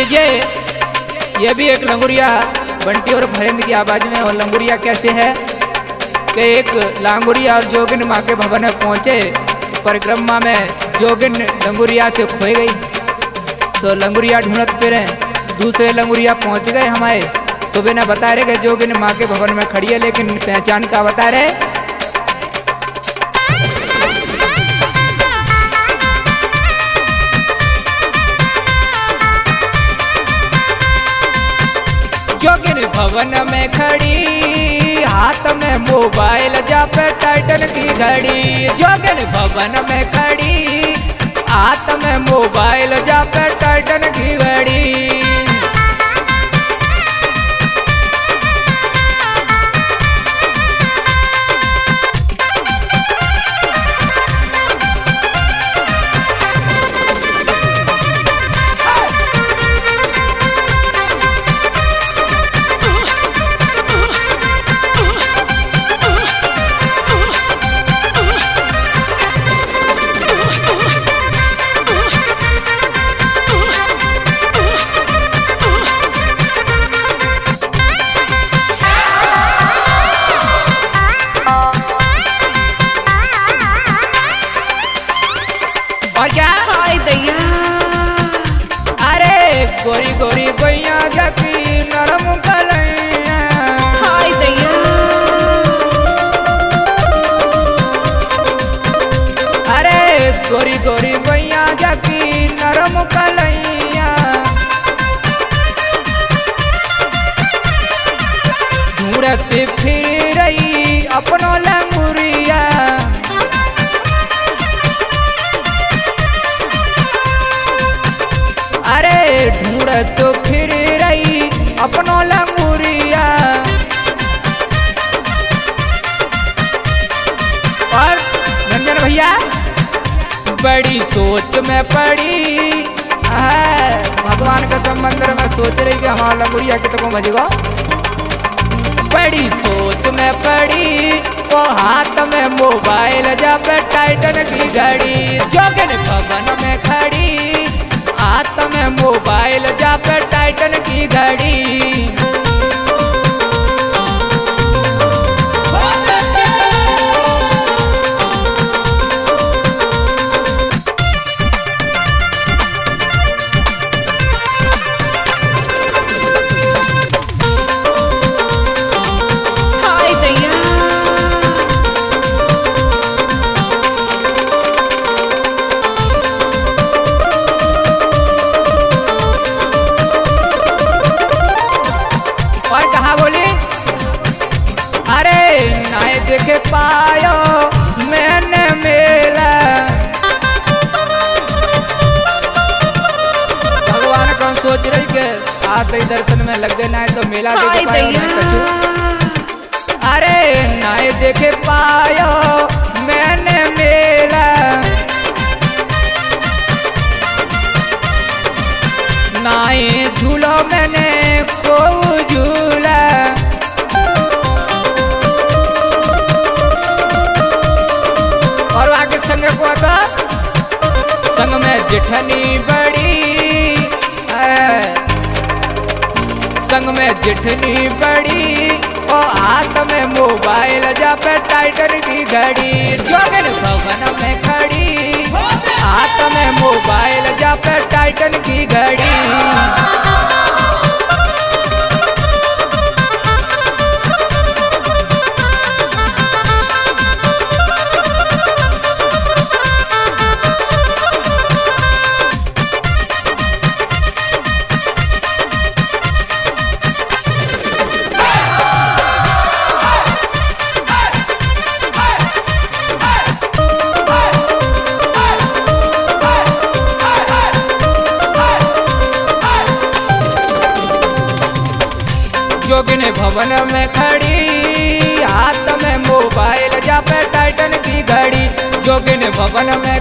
लीजिए ये भी एक लंगुरिया बंटी और भरेंद्र की आवाज़ में, और लंगुरिया कैसे है? कि एक लांगुरिया और जोगिन माँ के भवन में पहुँचे, परिक्रमा में जोगिन लंगुरिया से खोई गई। सो लंगुरिया ढूंढत फिर, दूसरे लंगुरिया पहुँच गए हमारे। सुबह ने बता रहे कि जोगिन माँ के भवन में खड़ी है, लेकिन पहचान का बता रहे। भवन में खड़ी, हाथ में मोबाइल जब टाइटन की घड़ी। जोगन भवन में खड़ी हाथ ढूंढत फिर रही अपनो लंगुरिया। और रंजन भैया, बड़ी सोच में पड़ी। भगवान के संबंध में सोच रही कि हमारा लंगुरिया के तक बजेगा? बड़ी सोच में पड़ी, वो हाथ में मोबाइल जब टाइटन की घड़ी, जोगिन भवन में खड़ी। आज दर्शन में लग गए ना तो मेला देखे पायो अरे नाय देखे पायो मैंने मेला। नाय झूलो मैंने को झूला। और आगे संग को तो संग में जिठनी बड़ी संग में जिठनी बड़ी ओ हाथ में मोबाइल जा पे टाइटर की घड़ी। भवन में खड़ी। हाथ में मोबाइल जापे टाइटन की घड़ी। जोगिन भवन में